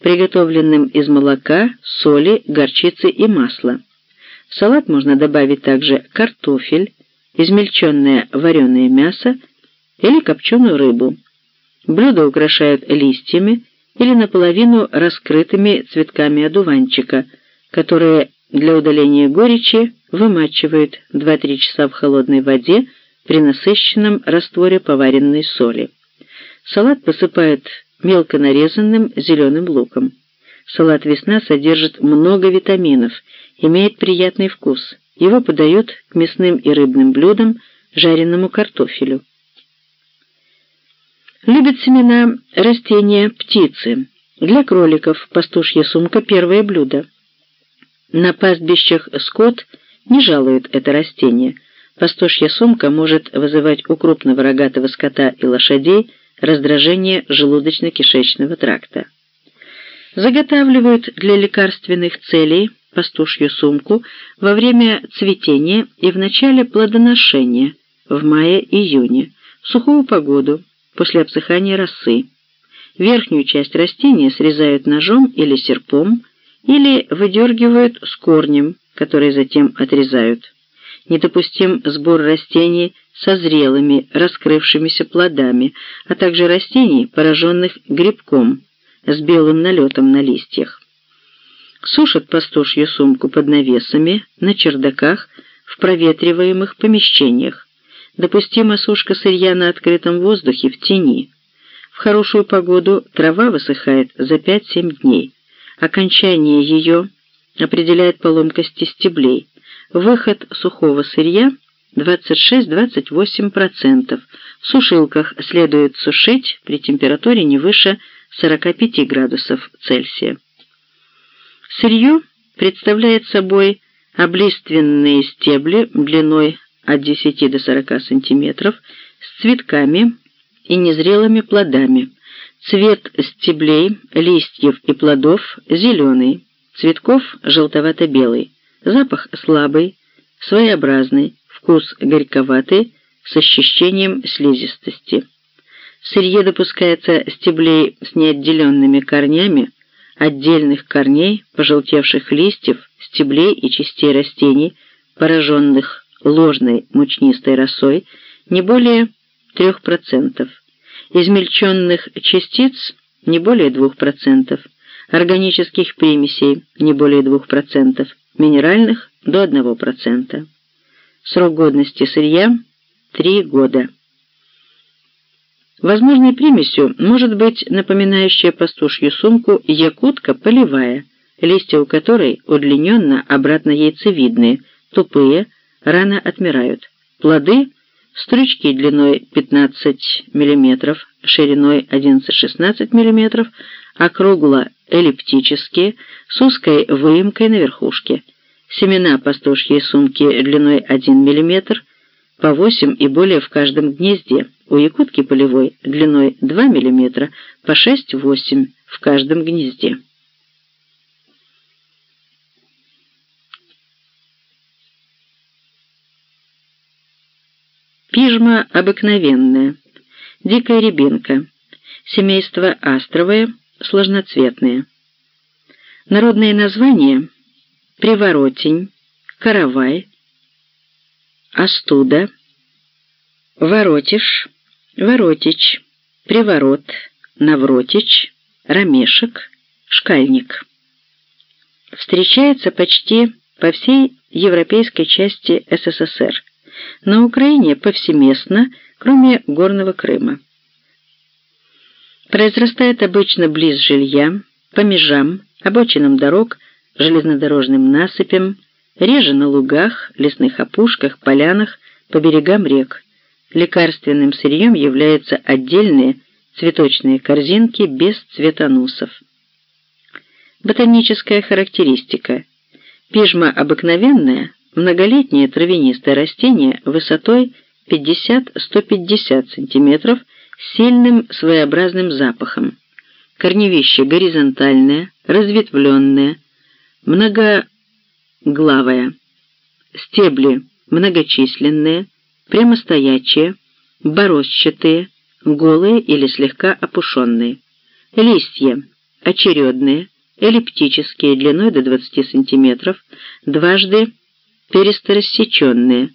приготовленным из молока, соли, горчицы и масла. В салат можно добавить также картофель, измельченное вареное мясо или копченую рыбу. Блюдо украшают листьями или наполовину раскрытыми цветками одуванчика, которые для удаления горечи вымачивают 2-3 часа в холодной воде при насыщенном растворе поваренной соли. Салат посыпают мелко нарезанным зеленым луком. Салат «Весна» содержит много витаминов, имеет приятный вкус. Его подают к мясным и рыбным блюдам, жареному картофелю. Любят семена растения птицы. Для кроликов пастушья сумка – первое блюдо. На пастбищах скот не жалует это растение. Пастушья сумка может вызывать у крупного рогатого скота и лошадей раздражение желудочно-кишечного тракта. Заготавливают для лекарственных целей пастушью сумку во время цветения и в начале плодоношения, в мае-июне, в сухую погоду, после обсыхания росы. Верхнюю часть растения срезают ножом или серпом, или выдергивают с корнем, который затем отрезают. Недопустим сбор растений со зрелыми, раскрывшимися плодами, а также растений, пораженных грибком, с белым налетом на листьях. Сушат пастушью сумку под навесами, на чердаках, в проветриваемых помещениях. Допустима сушка сырья на открытом воздухе в тени. В хорошую погоду трава высыхает за 5-7 дней. Окончание ее определяет по ломкости стеблей. Выход сухого сырья – 26-28%. В сушилках следует сушить при температуре не выше 45 градусов Цельсия. Сырье представляет собой облиственные стебли длиной от 10 до 40 см с цветками и незрелыми плодами. Цвет стеблей, листьев и плодов зеленый, цветков желтовато-белый. Запах слабый, своеобразный, вкус горьковатый, с ощущением слизистости. В сырье допускается стеблей с неотделенными корнями, отдельных корней, пожелтевших листьев, стеблей и частей растений, пораженных ложной мучнистой росой, не более 3%, измельченных частиц не более 2%, органических примесей не более 2%, минеральных до 1%. Срок годности сырья – 3 года. Возможной примесью может быть напоминающая пастушью сумку якутка полевая, листья у которой удлиненно обратно яйцевидные, тупые, рано отмирают. Плоды – стручки длиной 15 мм, шириной 11-16 мм, округло-эллиптические, с узкой выемкой на верхушке. Семена пастушьей сумки длиной 1 мм, по 8 и более в каждом гнезде. У якутки полевой длиной 2 мм, по 6-8 в каждом гнезде. Пижма обыкновенная, дикая рябинка, семейство астровое, сложноцветное. Народные названия – приворотень, каравай, остуда, воротиш, воротич, приворот, навротич, рамешек, шкальник. Встречается почти по всей европейской части СССР. На Украине повсеместно, кроме Горного Крыма. Произрастает обычно близ жилья, по межам, обочинам дорог, железнодорожным насыпям, реже на лугах, лесных опушках, полянах, по берегам рек. Лекарственным сырьем являются отдельные цветочные корзинки без цветоносов. Ботаническая характеристика. Пижма обыкновенная, многолетнее травянистое растение высотой 50-150 см с сильным своеобразным запахом. Корневище горизонтальное, разветвленное, многоглавое. Стебли многочисленные, прямостоячие, борозчатые, голые или слегка опушенные. Листья очередные, эллиптические, длиной до 20 см, дважды перисторассеченные,